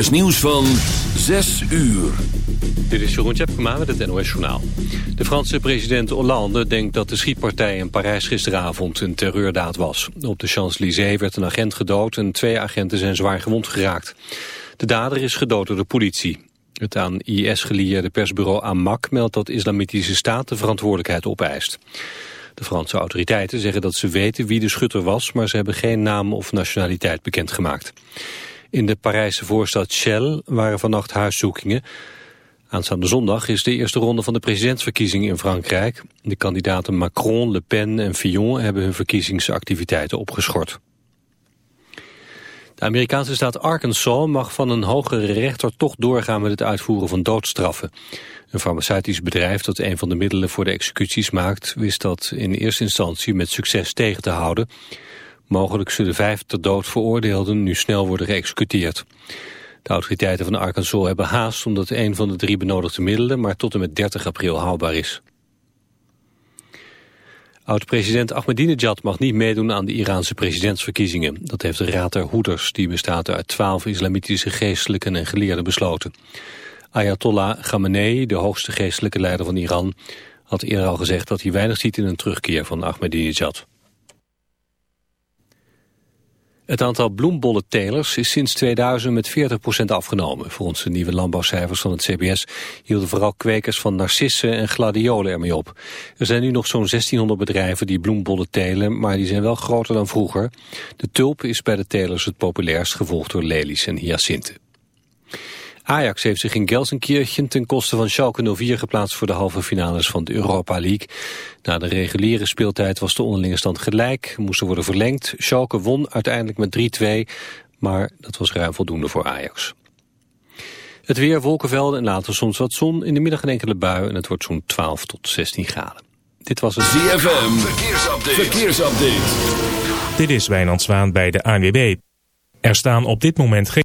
is nieuws van 6 uur. Dit is Jeroen Tjepkema met het NOS Journaal. De Franse president Hollande denkt dat de schietpartij in Parijs gisteravond een terreurdaad was. Op de Champs-Élysées werd een agent gedood en twee agenten zijn zwaar gewond geraakt. De dader is gedood door de politie. Het aan IS gelieerde persbureau Amak meldt dat Islamitische Staat de verantwoordelijkheid opeist. De Franse autoriteiten zeggen dat ze weten wie de schutter was, maar ze hebben geen naam of nationaliteit bekendgemaakt. In de Parijse voorstad Chelles waren vannacht huiszoekingen. Aanstaande zondag is de eerste ronde van de presidentsverkiezingen in Frankrijk. De kandidaten Macron, Le Pen en Fillon hebben hun verkiezingsactiviteiten opgeschort. De Amerikaanse staat Arkansas mag van een hogere rechter toch doorgaan met het uitvoeren van doodstraffen. Een farmaceutisch bedrijf dat een van de middelen voor de executies maakt... wist dat in eerste instantie met succes tegen te houden. Mogelijk zullen vijf ter dood veroordeelden nu snel worden geëxecuteerd. De autoriteiten van Arkansas hebben haast omdat een van de drie benodigde middelen maar tot en met 30 april haalbaar is. Oud-president Ahmadinejad mag niet meedoen aan de Iraanse presidentsverkiezingen. Dat heeft de Raad der Hoeders, die bestaat uit twaalf islamitische geestelijken en geleerden, besloten. Ayatollah Khamenei, de hoogste geestelijke leider van Iran, had eerder al gezegd dat hij weinig ziet in een terugkeer van Ahmadinejad. Het aantal bloembollentelers is sinds 2000 met 40% afgenomen. Volgens de nieuwe landbouwcijfers van het CBS hielden vooral kwekers van narcissen en gladiolen ermee op. Er zijn nu nog zo'n 1600 bedrijven die bloembollen telen, maar die zijn wel groter dan vroeger. De tulp is bij de telers het populairst, gevolgd door lelies en hyacinten. Ajax heeft zich in Gelsenkirchen ten koste van Schalke 04 geplaatst voor de halve finales van de Europa League. Na de reguliere speeltijd was de onderlinge stand gelijk, moest er worden verlengd. Schalke won uiteindelijk met 3-2, maar dat was ruim voldoende voor Ajax. Het weer, wolkenvelden en later soms wat zon. In de middag een enkele bui en het wordt zo'n 12 tot 16 graden. Dit was het ZFM, verkeersupdate. verkeersupdate. Dit is Wijnand Zwaan bij de ANWB. Er staan op dit moment geen...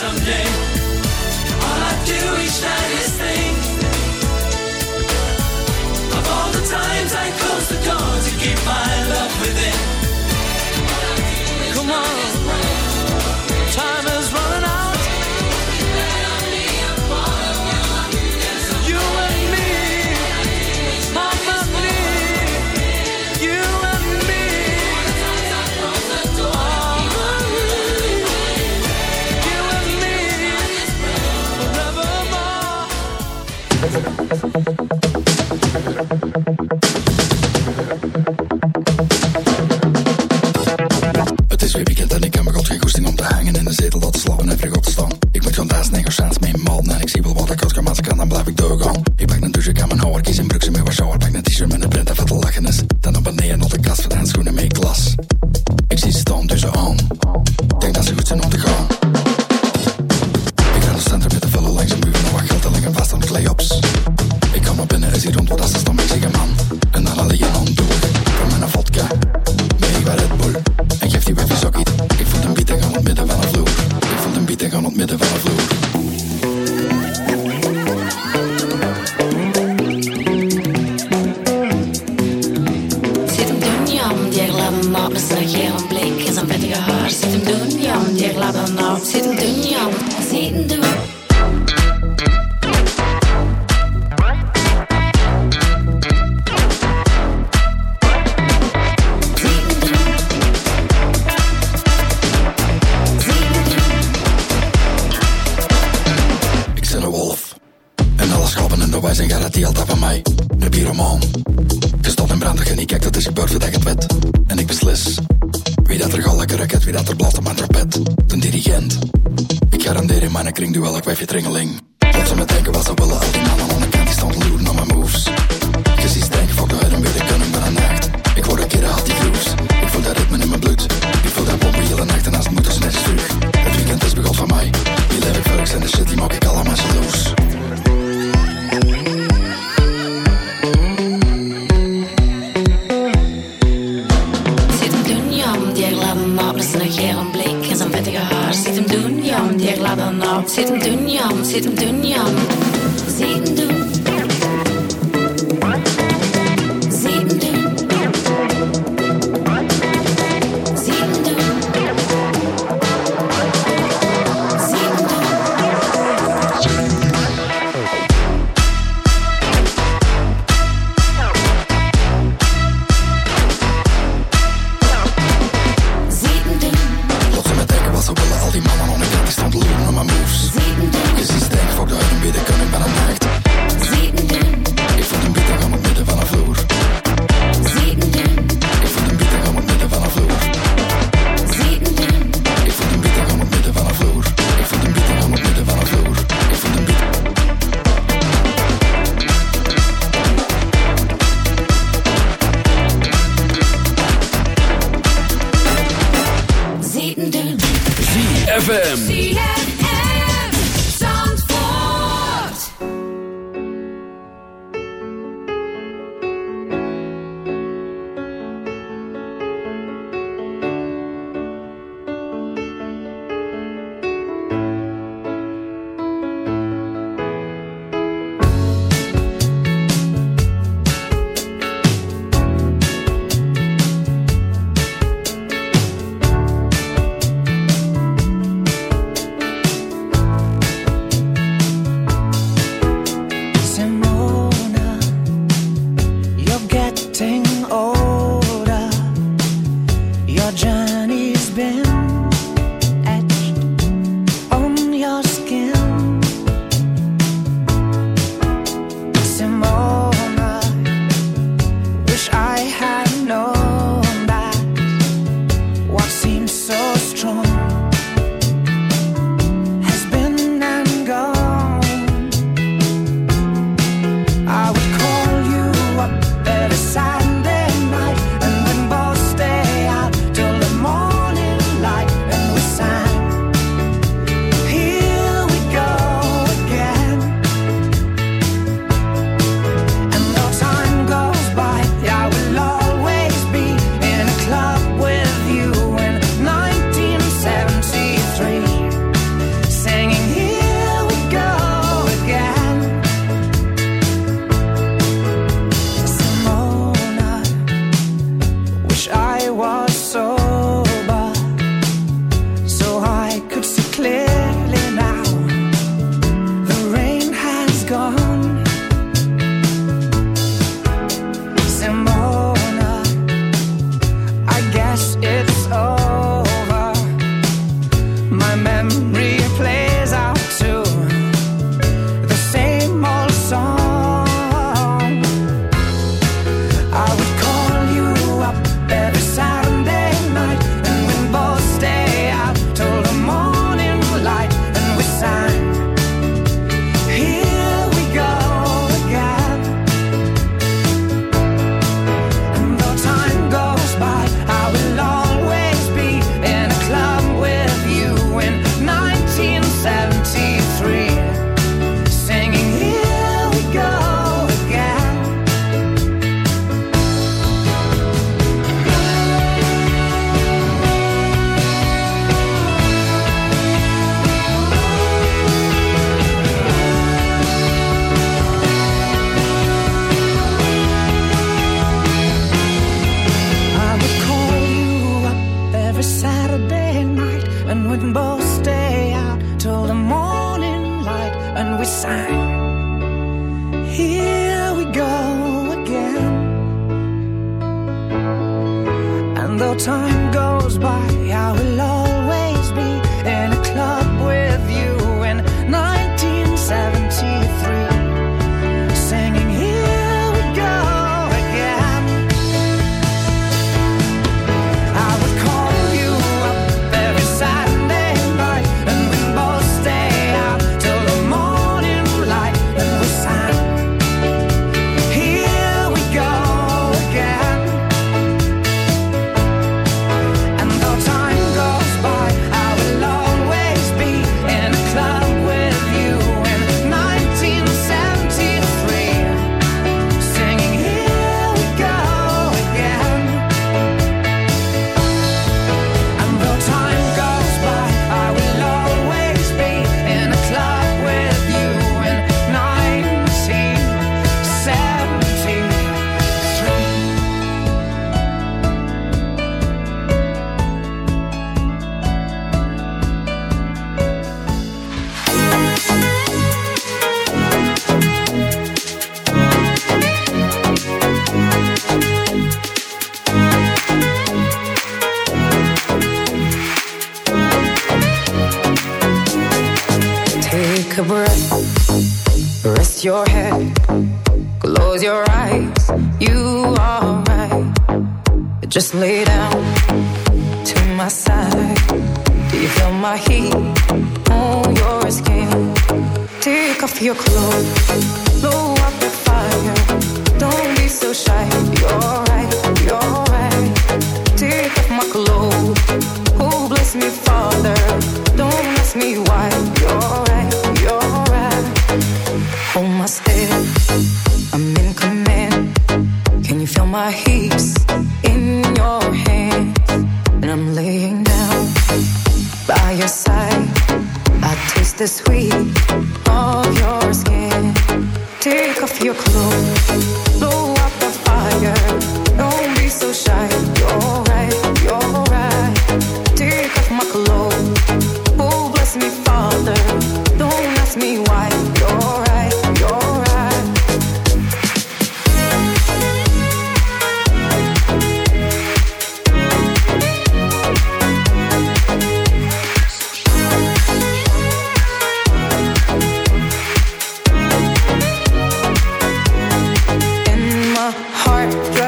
someday. van mij, de pyromaan. Gestopt en brandig en ik kijk, dat is gebeurd voordat ik het wet. En ik beslis, wie dat er gal lekker raket, wie dat er blaast op mijn trapet. De dirigent, ik garandeer in mijn kring duel, ik wijf je tringeling. Wat ze me denken, wat ze willen, al die mannen aan de kant, die stand loeren aan mijn moves. Je ziet denken, fuck de huid en weer kunnen maar een nacht. Ik word een keer haat die grooves, ik voel dat ritme in mijn bloed. Ik voel dat pompen hele nacht en als het moet, is net terug. Het weekend is begot van mij, die leef ik en de shit, die maak ik allemaal zo. Ziet hem doen, jam, ziet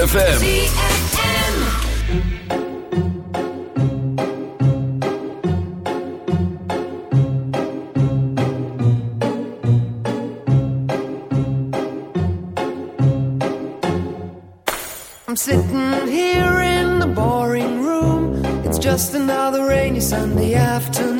ZFM. I'm sitting here in the boring room. It's just another rainy Sunday afternoon.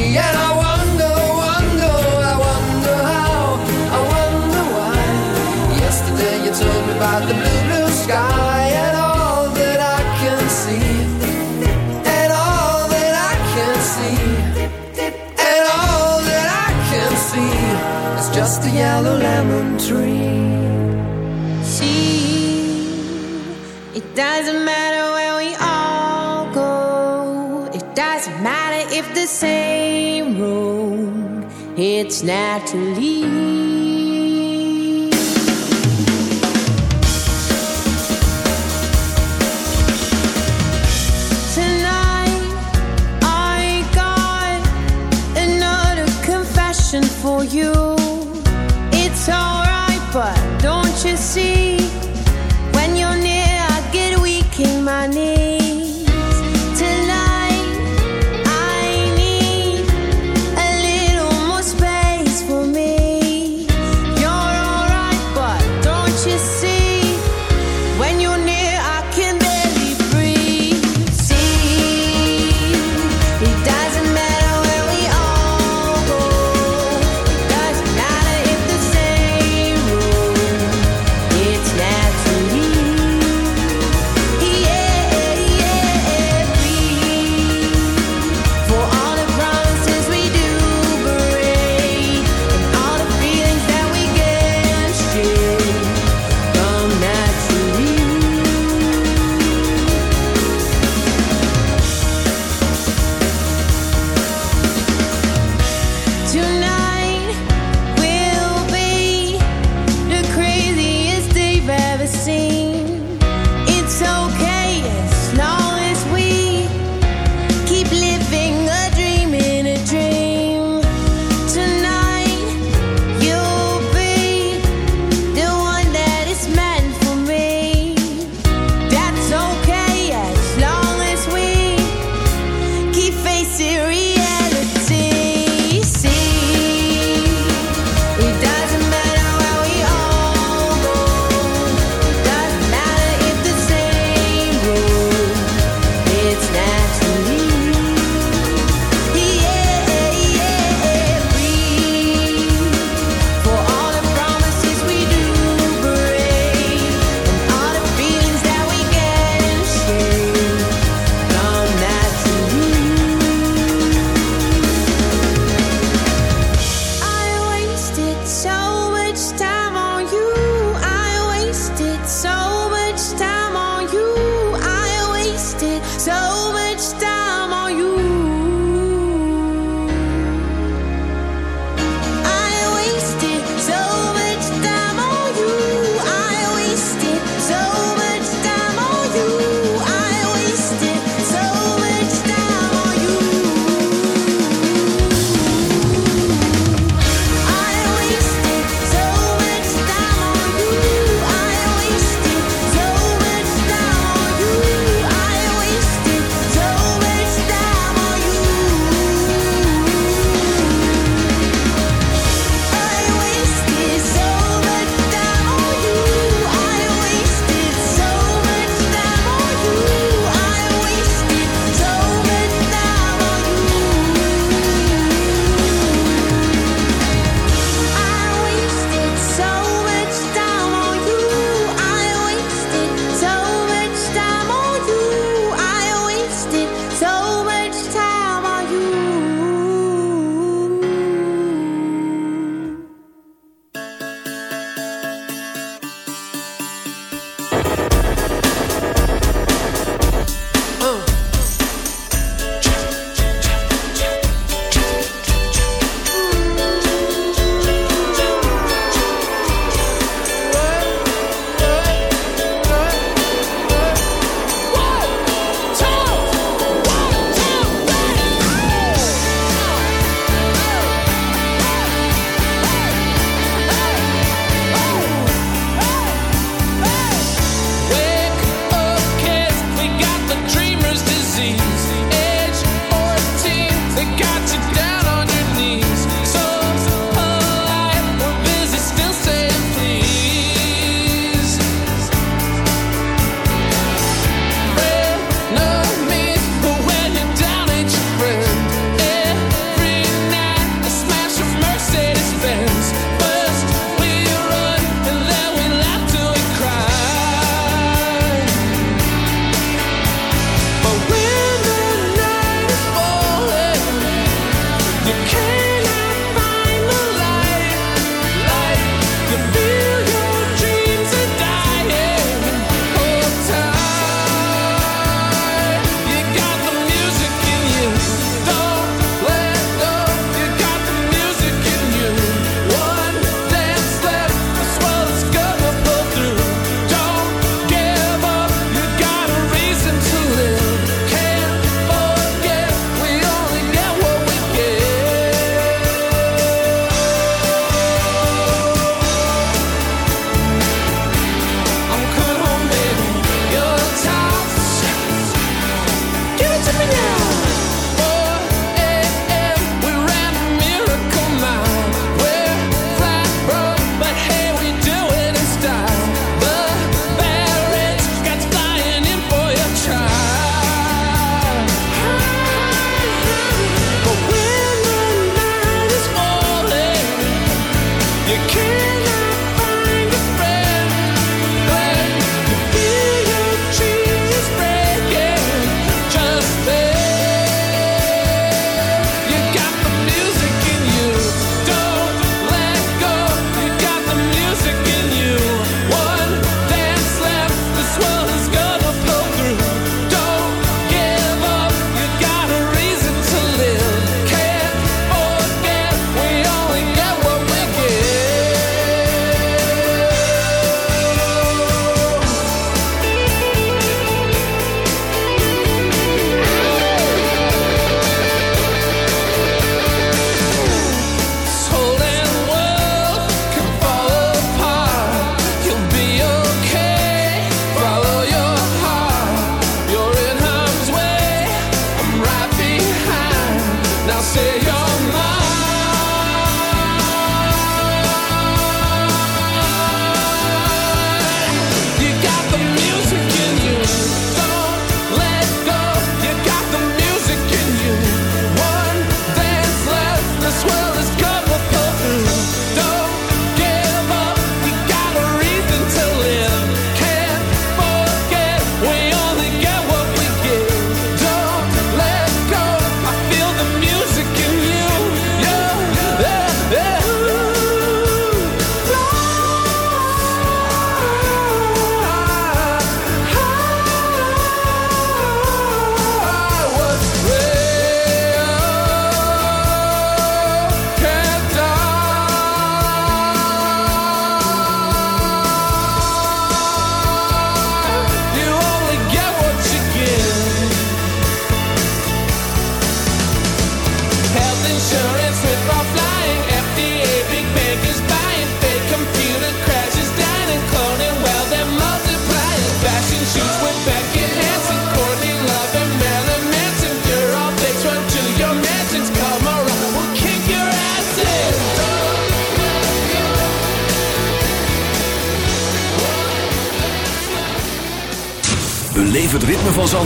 the yellow lemon tree. See, it doesn't matter where we all go, it doesn't matter if the same road, it's naturally.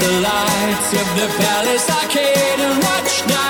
the lights of the palace arcade and watch now.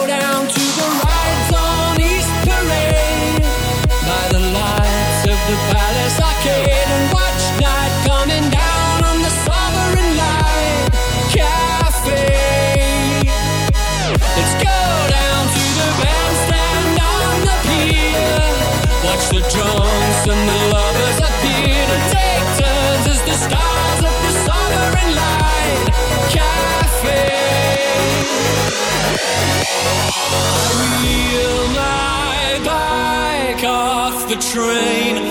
train.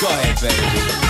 Go ahead, baby.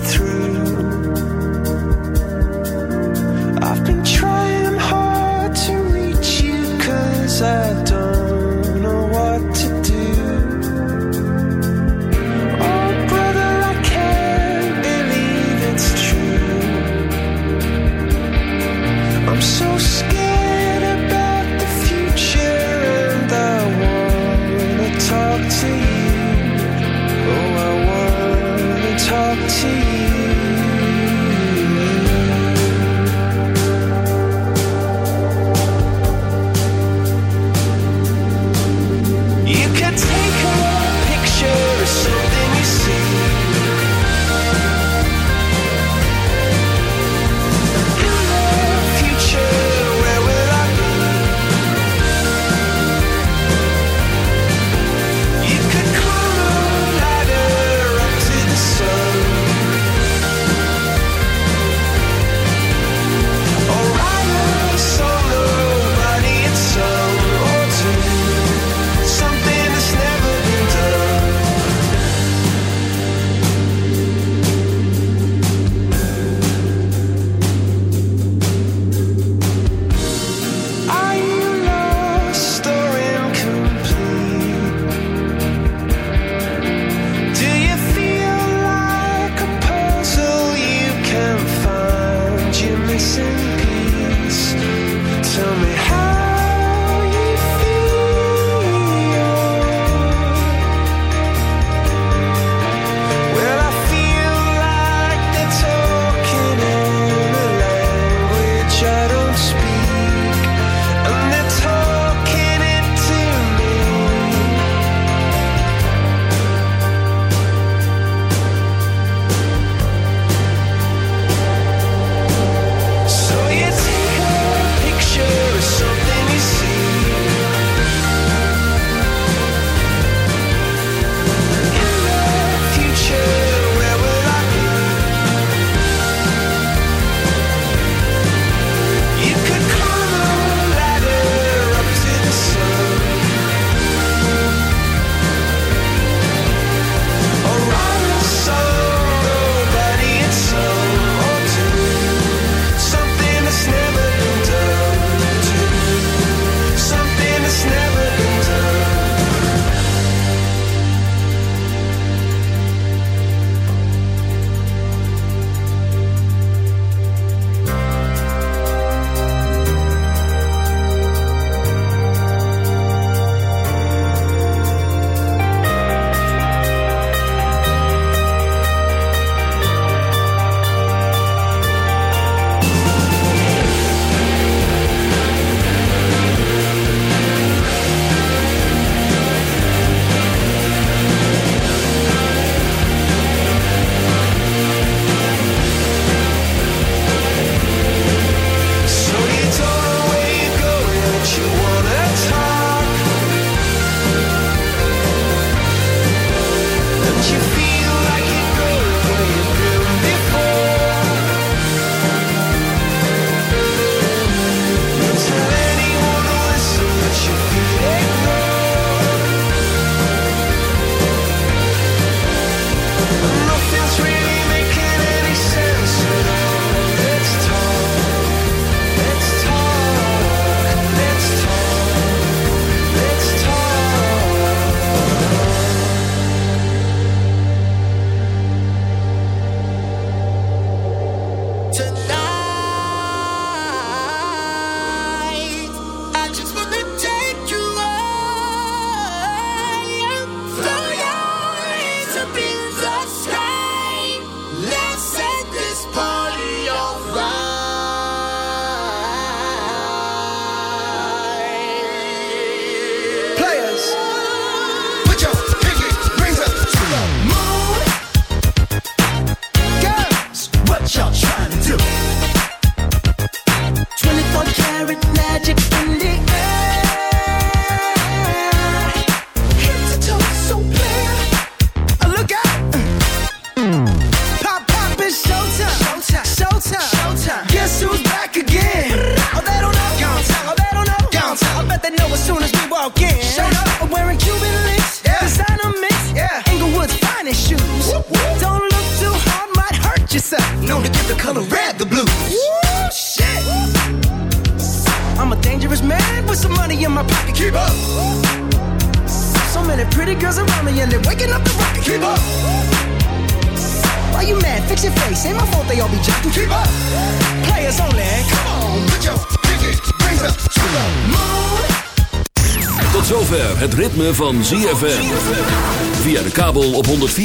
Through.